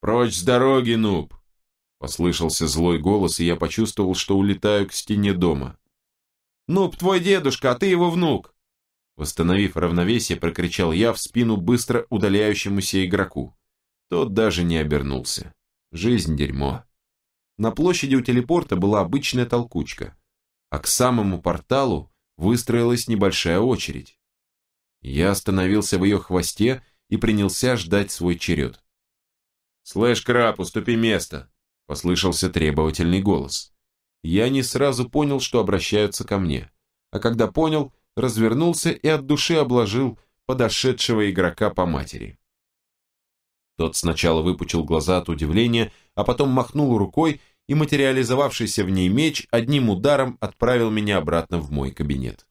«Прочь с дороги, нуб!» Послышался злой голос, и я почувствовал, что улетаю к стене дома. «Нуб, твой дедушка, а ты его внук!» Восстановив равновесие, прокричал я в спину быстро удаляющемуся игроку. Тот даже не обернулся. Жизнь дерьмо. На площади у телепорта была обычная толкучка, а к самому порталу выстроилась небольшая очередь. Я остановился в ее хвосте и принялся ждать свой черед. «Слэш, краб, уступи место!» – послышался требовательный голос. Я не сразу понял, что обращаются ко мне, а когда понял, развернулся и от души обложил подошедшего игрока по матери. Тот сначала выпучил глаза от удивления, а потом махнул рукой, и материализовавшийся в ней меч одним ударом отправил меня обратно в мой кабинет.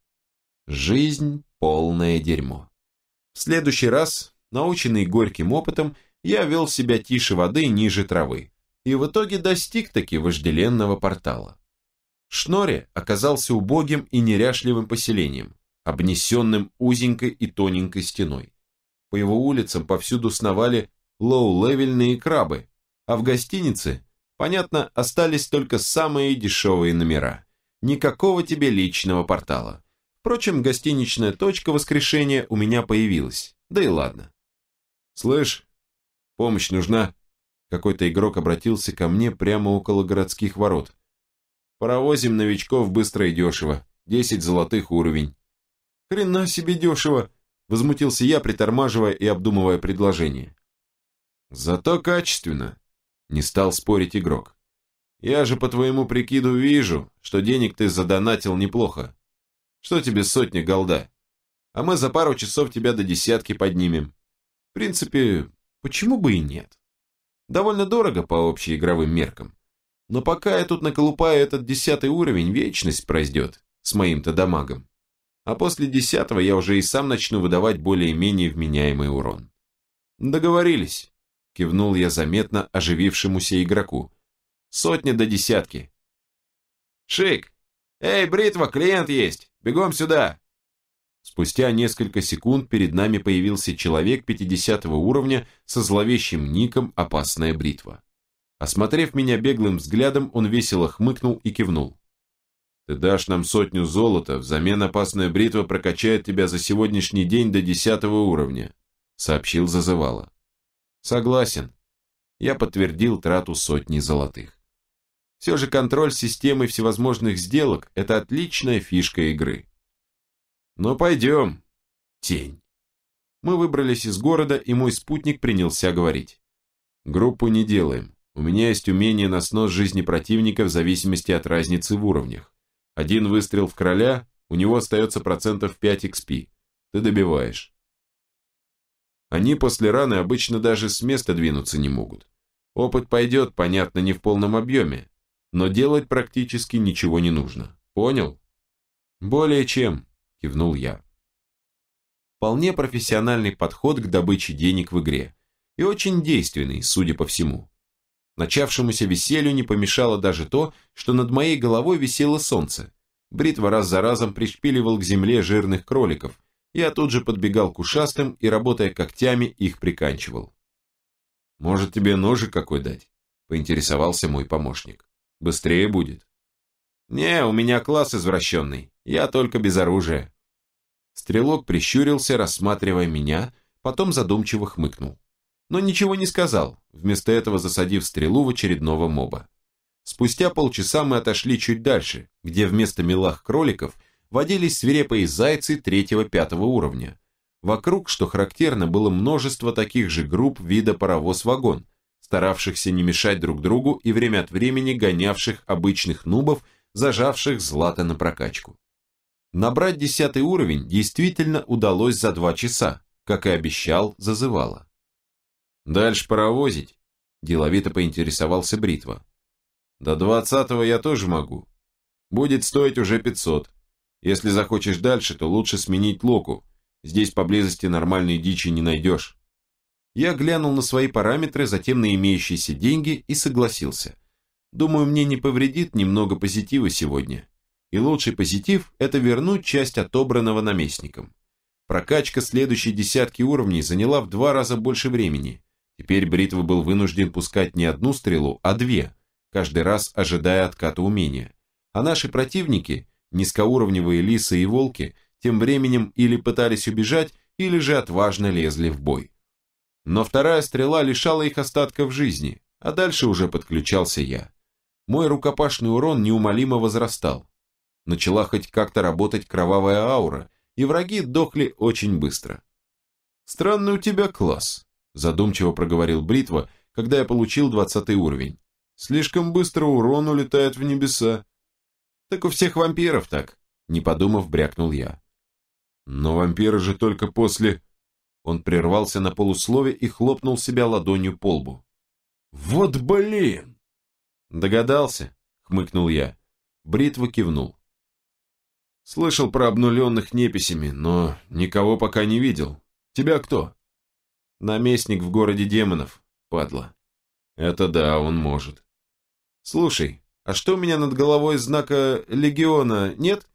Жизнь – полное дерьмо. В следующий раз, наученный горьким опытом, я вел себя тише воды, ниже травы, и в итоге достиг таки вожделенного портала. Шноре оказался убогим и неряшливым поселением, обнесенным узенькой и тоненькой стеной. По его улицам повсюду сновали лоу-левельные крабы, а в гостинице, понятно, остались только самые дешевые номера. Никакого тебе личного портала. Впрочем, гостиничная точка воскрешения у меня появилась, да и ладно. «Слышь, помощь нужна?» Какой-то игрок обратился ко мне прямо около городских ворот. Паровозим новичков быстро и дешево. Десять золотых уровень. Хрена себе дешево, возмутился я, притормаживая и обдумывая предложение. Зато качественно, не стал спорить игрок. Я же по твоему прикиду вижу, что денег ты задонатил неплохо. Что тебе сотня голда? А мы за пару часов тебя до десятки поднимем. В принципе, почему бы и нет? Довольно дорого по общеигровым меркам. Но пока я тут наколупаю этот десятый уровень, вечность пройдет с моим-то дамагом. А после десятого я уже и сам начну выдавать более-менее вменяемый урон. Договорились, кивнул я заметно оживившемуся игроку. Сотни до десятки. Шик! Эй, бритва, клиент есть! Бегом сюда! Спустя несколько секунд перед нами появился человек 50 уровня со зловещим ником «Опасная бритва». Осмотрев меня беглым взглядом, он весело хмыкнул и кивнул. «Ты дашь нам сотню золота, взамен опасная бритва прокачает тебя за сегодняшний день до десятого уровня», сообщил зазывало. «Согласен». Я подтвердил трату сотни золотых. Все же контроль системы всевозможных сделок – это отличная фишка игры. «Ну пойдем, тень». Мы выбрались из города, и мой спутник принялся говорить. «Группу не делаем. У меня есть умение на снос жизни противника в зависимости от разницы в уровнях. Один выстрел в короля, у него остается процентов 5 XP. Ты добиваешь. Они после раны обычно даже с места двинуться не могут. Опыт пойдет, понятно, не в полном объеме, но делать практически ничего не нужно. Понял? Более чем, кивнул я. Вполне профессиональный подход к добыче денег в игре. И очень действенный, судя по всему. Начавшемуся веселью не помешало даже то, что над моей головой висело солнце. Бритва раз за разом пришпиливал к земле жирных кроликов. Я тут же подбегал к ушастым и, работая когтями, их приканчивал. «Может, тебе ножик какой дать?» – поинтересовался мой помощник. «Быстрее будет». «Не, у меня класс извращенный. Я только без оружия». Стрелок прищурился, рассматривая меня, потом задумчиво хмыкнул но ничего не сказал, вместо этого засадив стрелу в очередного моба. Спустя полчаса мы отошли чуть дальше, где вместо милах кроликов водились свирепые зайцы третьего-пятого уровня. Вокруг, что характерно, было множество таких же групп вида паровоз-вагон, старавшихся не мешать друг другу и время от времени гонявших обычных нубов, зажавших злато на прокачку. Набрать десятый уровень действительно удалось за два часа, как и обещал, зазывало. Дальше паровозить? Деловито поинтересовался Бритва. До двадцатого я тоже могу. Будет стоить уже пятьсот. Если захочешь дальше, то лучше сменить локу. Здесь поблизости нормальной дичи не найдешь. Я глянул на свои параметры, затем на имеющиеся деньги и согласился. Думаю, мне не повредит немного позитива сегодня. И лучший позитив – это вернуть часть отобранного наместником. Прокачка следующей десятки уровней заняла в два раза больше времени, Теперь Бритва был вынужден пускать не одну стрелу, а две, каждый раз ожидая отката умения. А наши противники, низкоуровневые лисы и волки, тем временем или пытались убежать, или же отважно лезли в бой. Но вторая стрела лишала их остатков жизни, а дальше уже подключался я. Мой рукопашный урон неумолимо возрастал. Начала хоть как-то работать кровавая аура, и враги дохли очень быстро. «Странный у тебя класс», – задумчиво проговорил Бритва, когда я получил двадцатый уровень. «Слишком быстро урон улетает в небеса». «Так у всех вампиров так», – не подумав, брякнул я. «Но вампиры же только после...» Он прервался на полуслове и хлопнул себя ладонью по лбу. «Вот блин!» «Догадался?» — хмыкнул я. Бритва кивнул. «Слышал про обнуленных неписями, но никого пока не видел. Тебя кто?» «Наместник в городе демонов, падла». «Это да, он может». «Слушай, а что у меня над головой знака легиона нет?»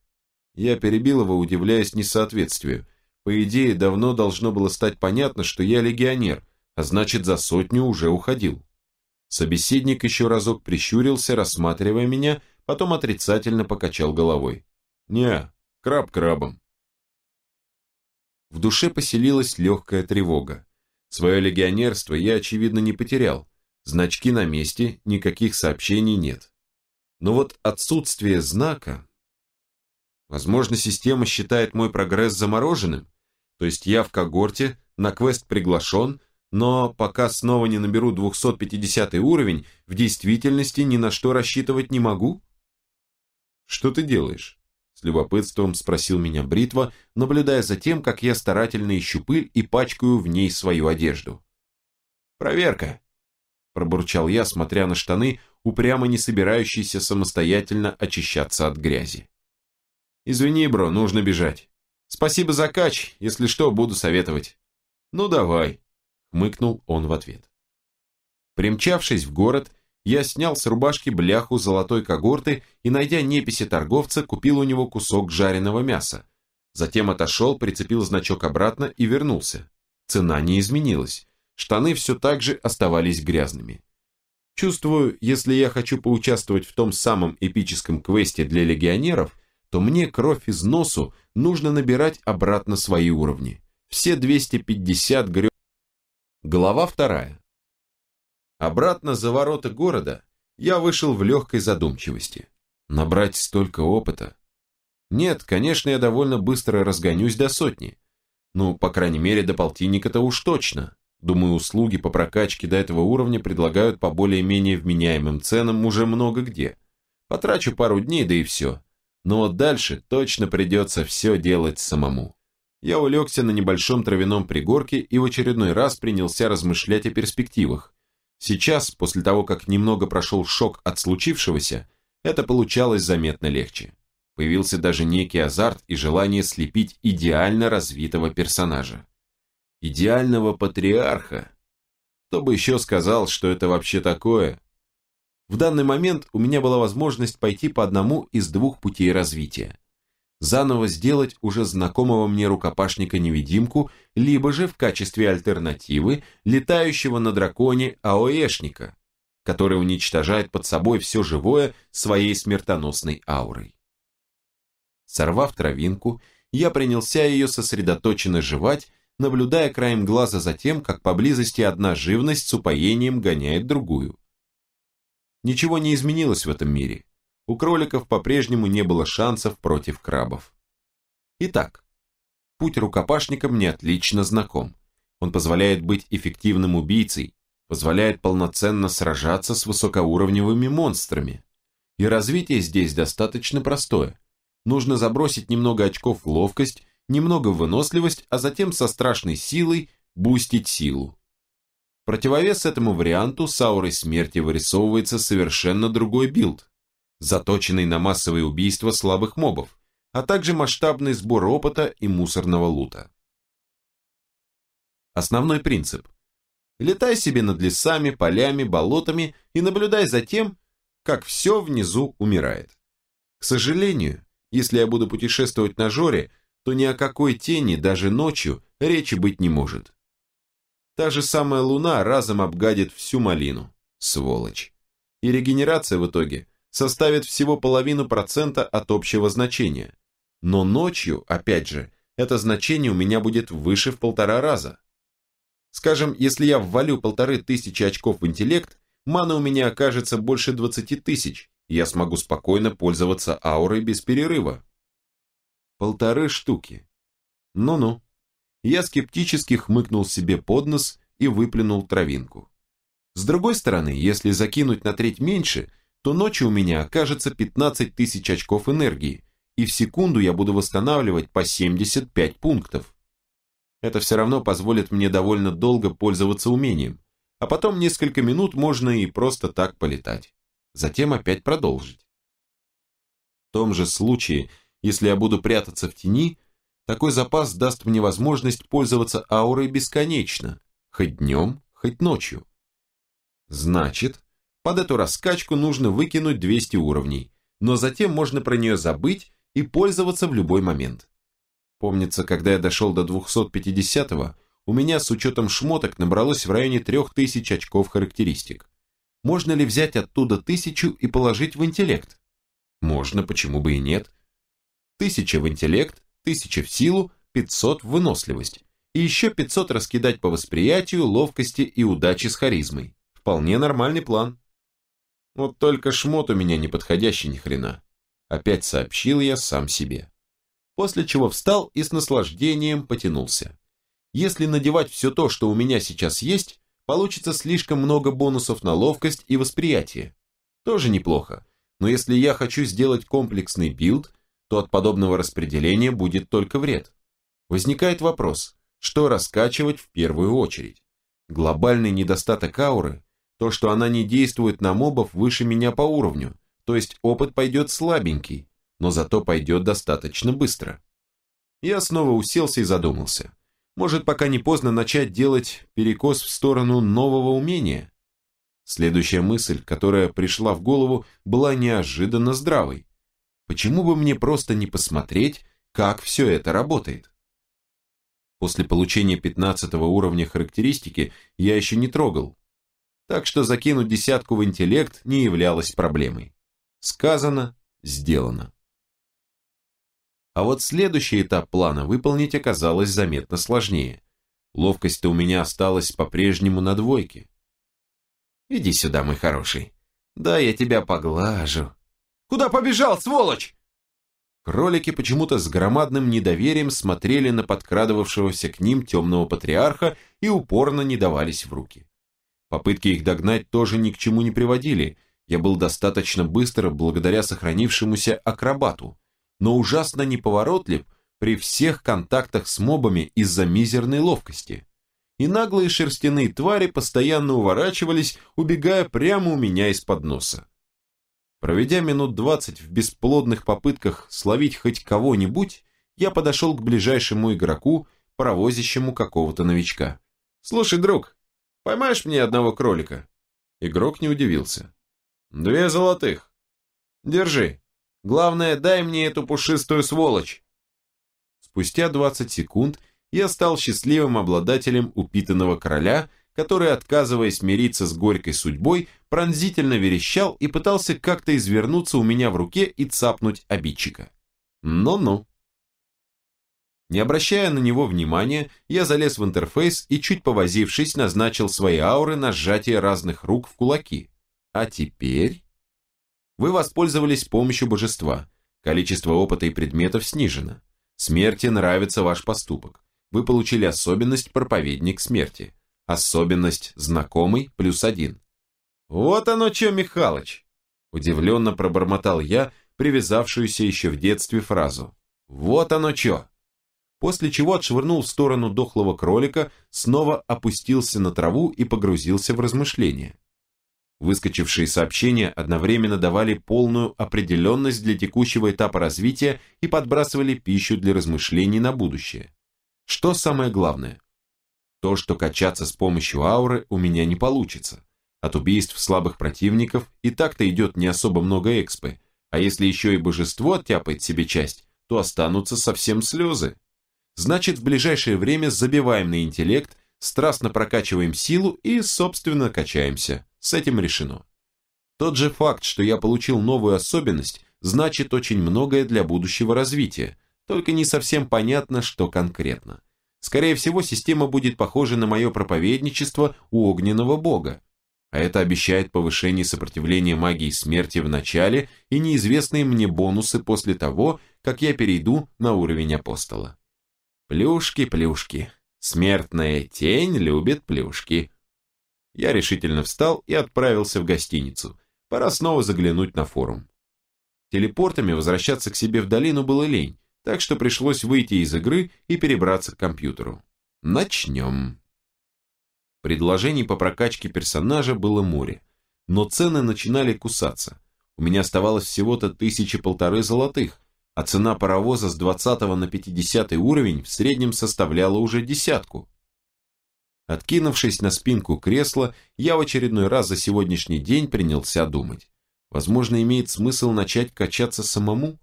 Я перебил его, удивляясь несоответствию. По идее, давно должно было стать понятно, что я легионер, а значит, за сотню уже уходил. Собеседник еще разок прищурился, рассматривая меня, потом отрицательно покачал головой. «Не, краб крабом». В душе поселилась легкая тревога. Свое легионерство я, очевидно, не потерял. Значки на месте, никаких сообщений нет. Но вот отсутствие знака... Возможно, система считает мой прогресс замороженным? То есть я в когорте, на квест приглашен, но пока снова не наберу 250 уровень, в действительности ни на что рассчитывать не могу? Что ты делаешь? Любопытством спросил меня Бритва, наблюдая за тем, как я старательно ищу пыль и пачкаю в ней свою одежду. Проверка, пробурчал я, смотря на штаны, упрямо не собирающиеся самостоятельно очищаться от грязи. Извини, бро, нужно бежать. Спасибо за кач, если что, буду советовать. Ну давай, хмыкнул он в ответ. Примчавшись в город, я снял с рубашки бляху золотой когорты и, найдя неписи торговца, купил у него кусок жареного мяса. Затем отошел, прицепил значок обратно и вернулся. Цена не изменилась. Штаны все так же оставались грязными. Чувствую, если я хочу поучаствовать в том самом эпическом квесте для легионеров, то мне кровь из носу нужно набирать обратно свои уровни. Все 250 грё... Глава вторая. Обратно за ворота города я вышел в легкой задумчивости. Набрать столько опыта. Нет, конечно, я довольно быстро разгонюсь до сотни. Ну, по крайней мере, до полтинника-то уж точно. Думаю, услуги по прокачке до этого уровня предлагают по более-менее вменяемым ценам уже много где. Потрачу пару дней, да и все. Но вот дальше точно придется все делать самому я улегся на небольшом травяном пригорке и в очередной раз принялся размышлять о перспективах. Сейчас, после того, как немного прошел шок от случившегося, это получалось заметно легче. Появился даже некий азарт и желание слепить идеально развитого персонажа. Идеального патриарха. Кто бы еще сказал, что это вообще такое? В данный момент у меня была возможность пойти по одному из двух путей развития заново сделать уже знакомого мне рукопашника-невидимку, либо же в качестве альтернативы летающего на драконе АОЭшника, который уничтожает под собой все живое своей смертоносной аурой. Сорвав травинку, я принялся ее сосредоточенно жевать, наблюдая краем глаза за тем, как поблизости одна живность с упоением гоняет другую. Ничего не изменилось в этом мире у кроликов по-прежнему не было шансов против крабов. Итак, путь рукопашника мне отлично знаком. Он позволяет быть эффективным убийцей, позволяет полноценно сражаться с высокоуровневыми монстрами. И развитие здесь достаточно простое. Нужно забросить немного очков в ловкость, немного в выносливость, а затем со страшной силой бустить силу. Противовес этому варианту с аурой смерти вырисовывается совершенно другой билд заточенный на массовые убийства слабых мобов, а также масштабный сбор опыта и мусорного лута. Основной принцип. Летай себе над лесами, полями, болотами и наблюдай за тем, как все внизу умирает. К сожалению, если я буду путешествовать на Жоре, то ни о какой тени даже ночью речи быть не может. Та же самая луна разом обгадит всю малину. Сволочь. И регенерация в итоге составит всего половину процента от общего значения. Но ночью, опять же, это значение у меня будет выше в полтора раза. Скажем, если я ввалю полторы тысячи очков в интеллект, мана у меня окажется больше 20 тысяч, и я смогу спокойно пользоваться аурой без перерыва. Полторы штуки. Ну-ну. Я скептически хмыкнул себе под нос и выплюнул травинку. С другой стороны, если закинуть на треть меньше, то ночью у меня окажется 15 тысяч очков энергии, и в секунду я буду восстанавливать по 75 пунктов. Это все равно позволит мне довольно долго пользоваться умением, а потом несколько минут можно и просто так полетать. Затем опять продолжить. В том же случае, если я буду прятаться в тени, такой запас даст мне возможность пользоваться аурой бесконечно, хоть днем, хоть ночью. Значит, под эту раскачку нужно выкинуть 200 уровней, но затем можно про нее забыть и пользоваться в любой момент. Помнится, когда я дошел до 250-го, у меня с учетом шмоток набралось в районе 3000 очков характеристик. Можно ли взять оттуда тысячу и положить в интеллект? Можно, почему бы и нет. Тысяча в интеллект, тысяча в силу, 500 в выносливость. И еще 500 раскидать по восприятию, ловкости и удаче с харизмой. Вполне нормальный план. Вот только шмот у меня неподходящий ни хрена. Опять сообщил я сам себе. После чего встал и с наслаждением потянулся. Если надевать все то, что у меня сейчас есть, получится слишком много бонусов на ловкость и восприятие. Тоже неплохо, но если я хочу сделать комплексный билд, то от подобного распределения будет только вред. Возникает вопрос, что раскачивать в первую очередь? Глобальный недостаток ауры – то, что она не действует на мобов выше меня по уровню, то есть опыт пойдет слабенький, но зато пойдет достаточно быстро. Я снова уселся и задумался. Может, пока не поздно начать делать перекос в сторону нового умения? Следующая мысль, которая пришла в голову, была неожиданно здравой. Почему бы мне просто не посмотреть, как все это работает? После получения 15 уровня характеристики я еще не трогал, так что закинуть десятку в интеллект не являлось проблемой. Сказано, сделано. А вот следующий этап плана выполнить оказалось заметно сложнее. Ловкость-то у меня осталась по-прежнему на двойке. Иди сюда, мой хороший. Да, я тебя поглажу. Куда побежал, сволочь? Кролики почему-то с громадным недоверием смотрели на подкрадывавшегося к ним темного патриарха и упорно не давались в руки. Попытки их догнать тоже ни к чему не приводили, я был достаточно быстро благодаря сохранившемуся акробату, но ужасно неповоротлив при всех контактах с мобами из-за мизерной ловкости. И наглые шерстяные твари постоянно уворачивались, убегая прямо у меня из-под носа. Проведя минут двадцать в бесплодных попытках словить хоть кого-нибудь, я подошел к ближайшему игроку, провозящему какого-то новичка. «Слушай, друг, поймаешь мне одного кролика?» Игрок не удивился. Две золотых. Держи. Главное, дай мне эту пушистую сволочь. Спустя 20 секунд я стал счастливым обладателем упитанного короля, который, отказываясь мириться с горькой судьбой, пронзительно верещал и пытался как-то извернуться у меня в руке и цапнуть обидчика. Ну-ну. Не обращая на него внимания, я залез в интерфейс и, чуть повозившись, назначил свои ауры на сжатие разных рук в кулаки. А теперь... Вы воспользовались помощью божества. Количество опыта и предметов снижено. Смерти нравится ваш поступок. Вы получили особенность проповедник смерти. Особенность знакомый плюс один. Вот оно что, Михалыч! Удивленно пробормотал я, привязавшуюся еще в детстве фразу. Вот оно что! После чего отшвырнул в сторону дохлого кролика, снова опустился на траву и погрузился в размышления. Выскочившие сообщения одновременно давали полную определенность для текущего этапа развития и подбрасывали пищу для размышлений на будущее. Что самое главное? То, что качаться с помощью ауры у меня не получится. От убийств слабых противников и так-то идет не особо много экспы, а если еще и божество оттяпает себе часть, то останутся совсем слезы. Значит, в ближайшее время забиваем на интеллект, страстно прокачиваем силу и, собственно, качаемся. С этим решено. Тот же факт, что я получил новую особенность, значит очень многое для будущего развития, только не совсем понятно, что конкретно. Скорее всего, система будет похожа на мое проповедничество у огненного бога. А это обещает повышение сопротивления магии смерти в начале и неизвестные мне бонусы после того, как я перейду на уровень апостола. Плюшки, плюшки. Смертная тень любит плюшки. Я решительно встал и отправился в гостиницу. Пора снова заглянуть на форум. Телепортами возвращаться к себе в долину было лень, так что пришлось выйти из игры и перебраться к компьютеру. Начнем. Предложений по прокачке персонажа было море, но цены начинали кусаться. У меня оставалось всего-то тысячи полторы золотых, а цена паровоза с 20 на 50 уровень в среднем составляла уже десятку. Откинувшись на спинку кресла, я в очередной раз за сегодняшний день принялся думать. Возможно, имеет смысл начать качаться самому?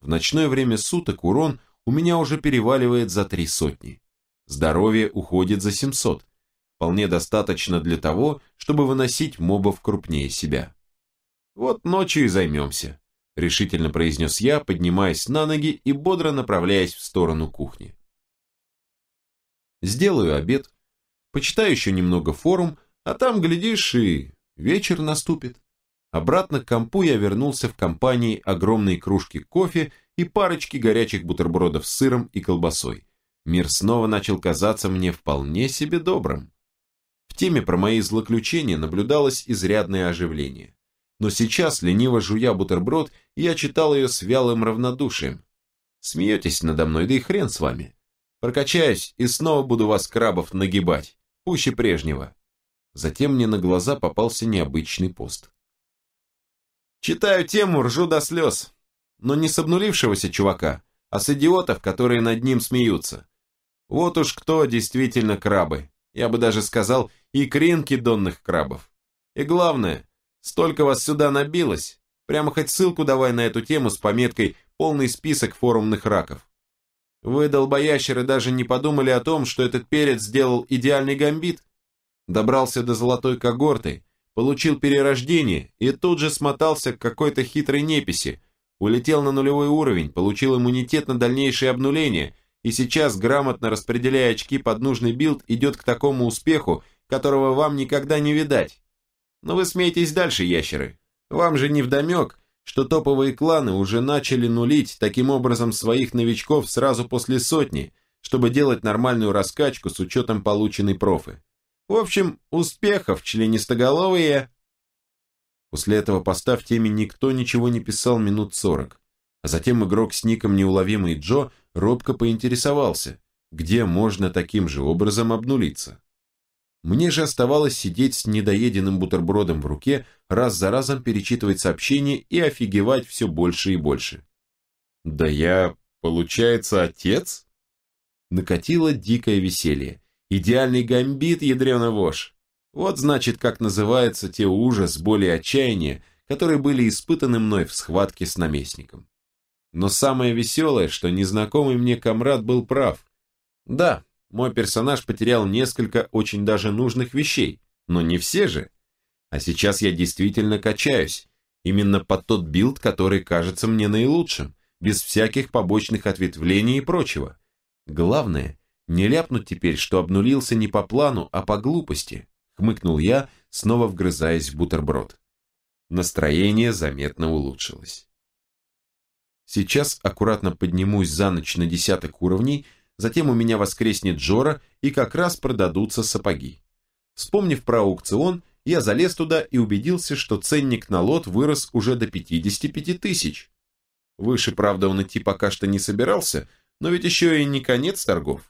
В ночное время суток урон у меня уже переваливает за три сотни. Здоровье уходит за 700. Вполне достаточно для того, чтобы выносить мобов крупнее себя. Вот ночью и займемся, решительно произнес я, поднимаясь на ноги и бодро направляясь в сторону кухни. Сделаю обед, почитаю еще немного форум, а там, глядишь, и вечер наступит. Обратно к компу я вернулся в компании огромной кружки кофе и парочки горячих бутербродов с сыром и колбасой. Мир снова начал казаться мне вполне себе добрым. В теме про мои злоключения наблюдалось изрядное оживление. Но сейчас, лениво жуя бутерброд, я читал ее с вялым равнодушием. Смеетесь надо мной, да и хрен с вами. Прокачаюсь и снова буду вас, крабов, нагибать, пуще прежнего. Затем мне на глаза попался необычный пост. Читаю тему, ржу до слез. Но не с обнулившегося чувака, а с идиотов, которые над ним смеются. Вот уж кто действительно крабы. Я бы даже сказал, и кринки донных крабов. И главное, столько вас сюда набилось. Прямо хоть ссылку давай на эту тему с пометкой «Полный список форумных раков». Вы, долбоящеры, даже не подумали о том, что этот перец сделал идеальный гамбит. Добрался до золотой когорты, получил перерождение и тут же смотался к какой-то хитрой неписи, улетел на нулевой уровень, получил иммунитет на дальнейшее обнуление и сейчас, грамотно распределяя очки под нужный билд, идет к такому успеху, которого вам никогда не видать. Но вы смеетесь дальше, ящеры. Вам же не вдомек, что топовые кланы уже начали нулить таким образом своих новичков сразу после сотни, чтобы делать нормальную раскачку с учетом полученной профы. В общем, успехов, членистоголовые!» После этого поста в теме никто ничего не писал минут сорок, а затем игрок с ником Неуловимый Джо робко поинтересовался, где можно таким же образом обнулиться. Мне же оставалось сидеть с недоеденным бутербродом в руке, раз за разом перечитывать сообщения и офигевать все больше и больше. «Да я, получается, отец?» Накатило дикое веселье. Идеальный гамбит, ядрена вошь. Вот значит, как называются те ужас, боли и отчаяния, которые были испытаны мной в схватке с наместником. Но самое веселое, что незнакомый мне комрад был прав. Да, мой персонаж потерял несколько очень даже нужных вещей, но не все же. А сейчас я действительно качаюсь, именно под тот билд, который кажется мне наилучшим, без всяких побочных ответвлений и прочего. Главное, не ляпнуть теперь, что обнулился не по плану, а по глупости, хмыкнул я, снова вгрызаясь в бутерброд. Настроение заметно улучшилось. Сейчас аккуратно поднимусь за ночь на десяток уровней, затем у меня воскреснет Джора и как раз продадутся сапоги. Вспомнив про аукцион, я залез туда и убедился, что ценник на лот вырос уже до 55 тысяч. Выше, правда, он идти пока что не собирался, но ведь еще и не конец торгов.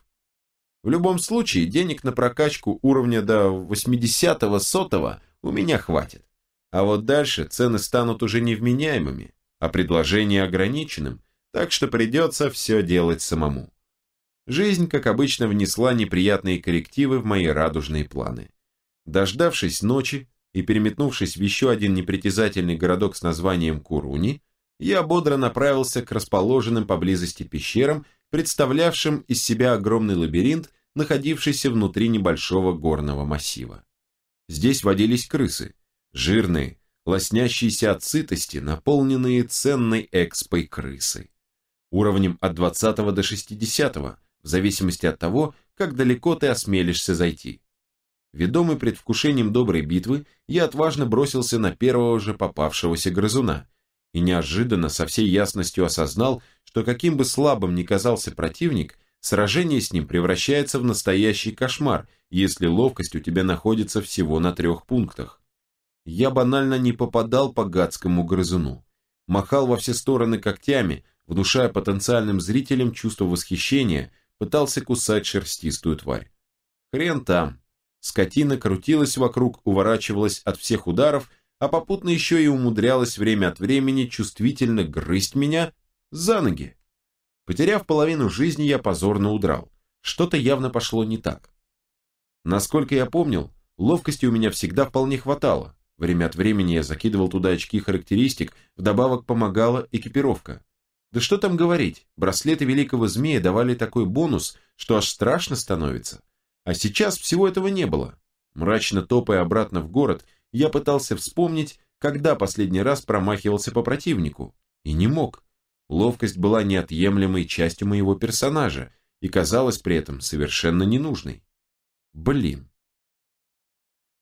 В любом случае, денег на прокачку уровня до 80-го сотого у меня хватит. А вот дальше цены станут уже невменяемыми, а предложение ограниченным, так что придется все делать самому. Жизнь, как обычно, внесла неприятные коррективы в мои радужные планы. Дождавшись ночи и переметнувшись в еще один непритязательный городок с названием Куруни, я бодро направился к расположенным поблизости пещерам, представлявшим из себя огромный лабиринт находившийся внутри небольшого горного массива. Здесь водились крысы, жирные, лоснящиеся от сытости, наполненные ценной экспой крысы. Уровнем от 20 до 60, в зависимости от того, как далеко ты осмелишься зайти. Ведомый предвкушением доброй битвы, я отважно бросился на первого же попавшегося грызуна и неожиданно со всей ясностью осознал, что каким бы слабым ни казался противник, сражение с ним превращается в настоящий кошмар, если ловкость у тебя находится всего на трех пунктах. Я банально не попадал по гадскому грызуну. Махал во все стороны когтями, внушая потенциальным зрителям чувство восхищения, пытался кусать шерстистую тварь. Хрен там. Скотина крутилась вокруг, уворачивалась от всех ударов, а попутно еще и умудрялась время от времени чувствительно грызть меня за ноги. Потеряв половину жизни, я позорно удрал. Что-то явно пошло не так. Насколько я помнил, ловкости у меня всегда вполне хватало. Время от времени я закидывал туда очки характеристик, вдобавок помогала экипировка. Да что там говорить, браслеты великого змея давали такой бонус, что аж страшно становится. А сейчас всего этого не было. Мрачно топая обратно в город, я пытался вспомнить, когда последний раз промахивался по противнику. И не мог. Ловкость была неотъемлемой частью моего персонажа и казалась при этом совершенно ненужной. Блин.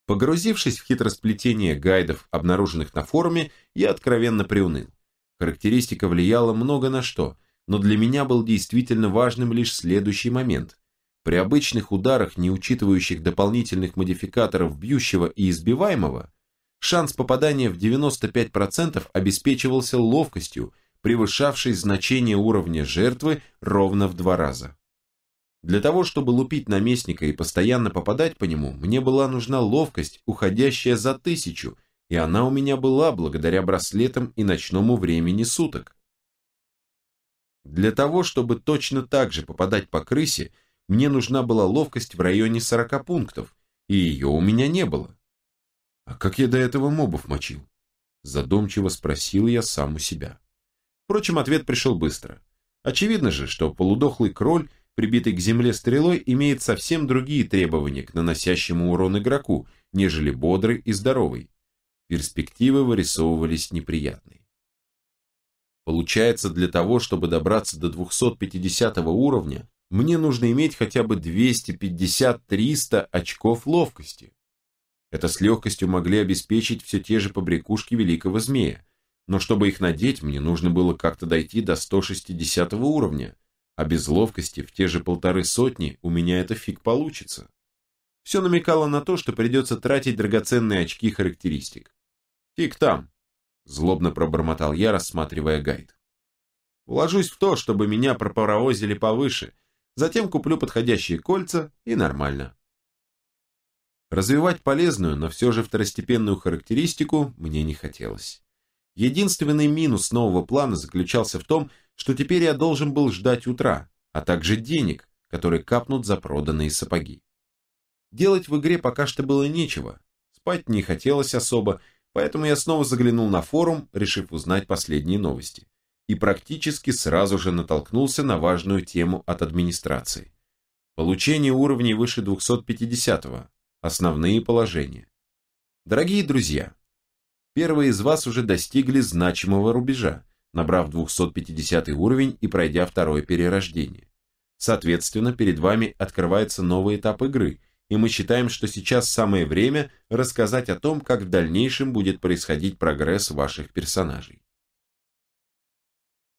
Погрузившись в хитросплетение гайдов, обнаруженных на форуме, я откровенно приуныл. Характеристика влияла много на что, но для меня был действительно важным лишь следующий момент. При обычных ударах, не учитывающих дополнительных модификаторов бьющего и избиваемого, шанс попадания в 95% обеспечивался ловкостью, превышавшей значение уровня жертвы ровно в два раза. Для того, чтобы лупить наместника и постоянно попадать по нему, мне была нужна ловкость, уходящая за тысячу, и она у меня была благодаря браслетам и ночному времени суток. Для того, чтобы точно так же попадать по крысе, мне нужна была ловкость в районе 40 пунктов, и ее у меня не было. А как я до этого мобов мочил? Задумчиво спросил я сам у себя. Впрочем, ответ пришел быстро. Очевидно же, что полудохлый кроль прибитый к земле стрелой, имеет совсем другие требования к наносящему урон игроку, нежели бодрый и здоровый. Перспективы вырисовывались неприятные. Получается, для того, чтобы добраться до 250 уровня, мне нужно иметь хотя бы 250-300 очков ловкости. Это с легкостью могли обеспечить все те же побрякушки Великого Змея, но чтобы их надеть, мне нужно было как-то дойти до 160 уровня, а без ловкости в те же полторы сотни у меня это фиг получится. Все намекало на то, что придется тратить драгоценные очки характеристик. Фиг там, злобно пробормотал я, рассматривая гайд. Вложусь в то, чтобы меня пропаровозили повыше, затем куплю подходящие кольца и нормально. Развивать полезную, но все же второстепенную характеристику мне не хотелось. Единственный минус нового плана заключался в том, что теперь я должен был ждать утра, а также денег, которые капнут за проданные сапоги. Делать в игре пока что было нечего, спать не хотелось особо, поэтому я снова заглянул на форум, решив узнать последние новости, и практически сразу же натолкнулся на важную тему от администрации. Получение уровней выше 250-го, основные положения. Дорогие друзья, первые из вас уже достигли значимого рубежа, набрав 250 уровень и пройдя второе перерождение. Соответственно, перед вами открывается новый этап игры, и мы считаем, что сейчас самое время рассказать о том, как в дальнейшем будет происходить прогресс ваших персонажей.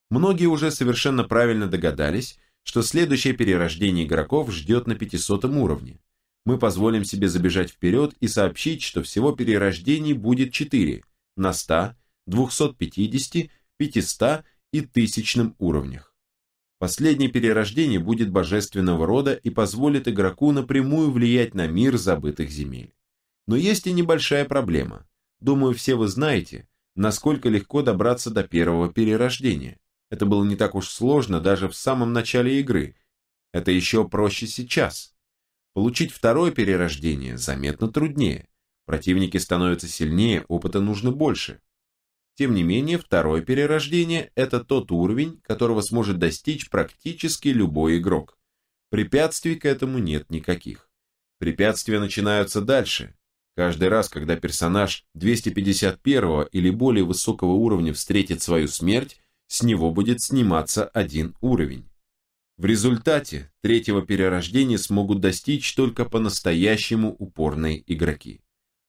Многие уже совершенно правильно догадались, что следующее перерождение игроков ждет на 500 уровне. Мы позволим себе забежать вперед и сообщить, что всего перерождений будет 4 на 100, 250 500 и тысячном уровнях. Последнее перерождение будет божественного рода и позволит игроку напрямую влиять на мир забытых земель. Но есть и небольшая проблема. Думаю, все вы знаете, насколько легко добраться до первого перерождения. Это было не так уж сложно даже в самом начале игры. Это еще проще сейчас. Получить второе перерождение заметно труднее. Противники становятся сильнее, опыта нужно больше. Тем не менее, второе перерождение – это тот уровень, которого сможет достичь практически любой игрок. Препятствий к этому нет никаких. Препятствия начинаются дальше. Каждый раз, когда персонаж 251 или более высокого уровня встретит свою смерть, с него будет сниматься один уровень. В результате третьего перерождения смогут достичь только по-настоящему упорные игроки.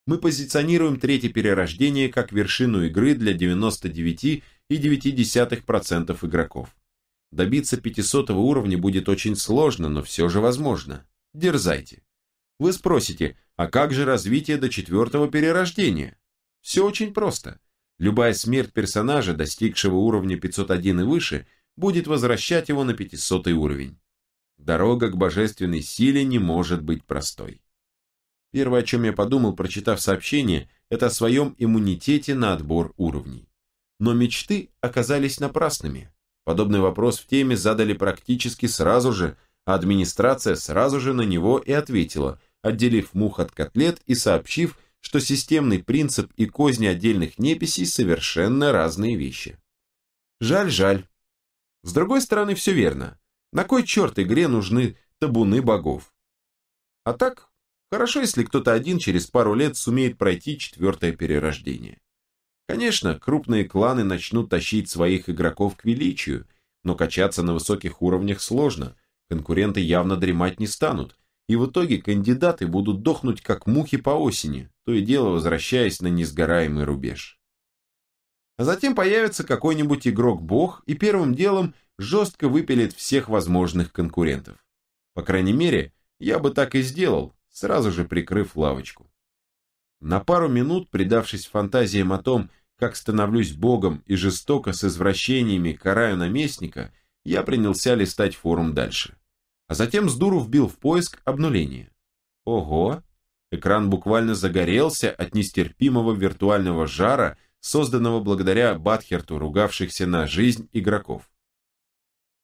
Мы позиционируем третье перерождение как вершину игры для 99,9% игроков. Добиться 500 уровня будет очень сложно, но все же возможно. Дерзайте. Вы спросите, а как же развитие до четвертого перерождения? Все очень просто. Любая смерть персонажа, достигшего уровня 501 и выше, будет возвращать его на 500 уровень. Дорога к божественной силе не может быть простой. Первое, о чем я подумал, прочитав сообщение, это о своем иммунитете на отбор уровней. Но мечты оказались напрасными. Подобный вопрос в теме задали практически сразу же, а администрация сразу же на него и ответила, отделив мух от котлет и сообщив, что системный принцип и козни отдельных неписей совершенно разные вещи. Жаль, жаль. С другой стороны, все верно. На кой черт игре нужны табуны богов? А так, хорошо, если кто-то один через пару лет сумеет пройти четвертое перерождение. Конечно, крупные кланы начнут тащить своих игроков к величию, но качаться на высоких уровнях сложно, конкуренты явно дремать не станут, и в итоге кандидаты будут дохнуть как мухи по осени, то и дело возвращаясь на несгораемый рубеж. А затем появится какой-нибудь игрок-бог и первым делом жестко выпилит всех возможных конкурентов. По крайней мере, я бы так и сделал, сразу же прикрыв лавочку. На пару минут, предавшись фантазиям о том, как становлюсь богом и жестоко с извращениями караю наместника, я принялся листать форум дальше а затем с дуру вбил в поиск обнуление. Ого! Экран буквально загорелся от нестерпимого виртуального жара, созданного благодаря Батхерту, ругавшихся на жизнь игроков.